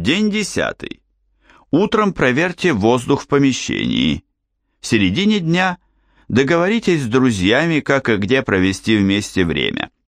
День десятый. Утром проверьте воздух в помещении. В середине дня договоритесь с друзьями, как и где провести вместе время.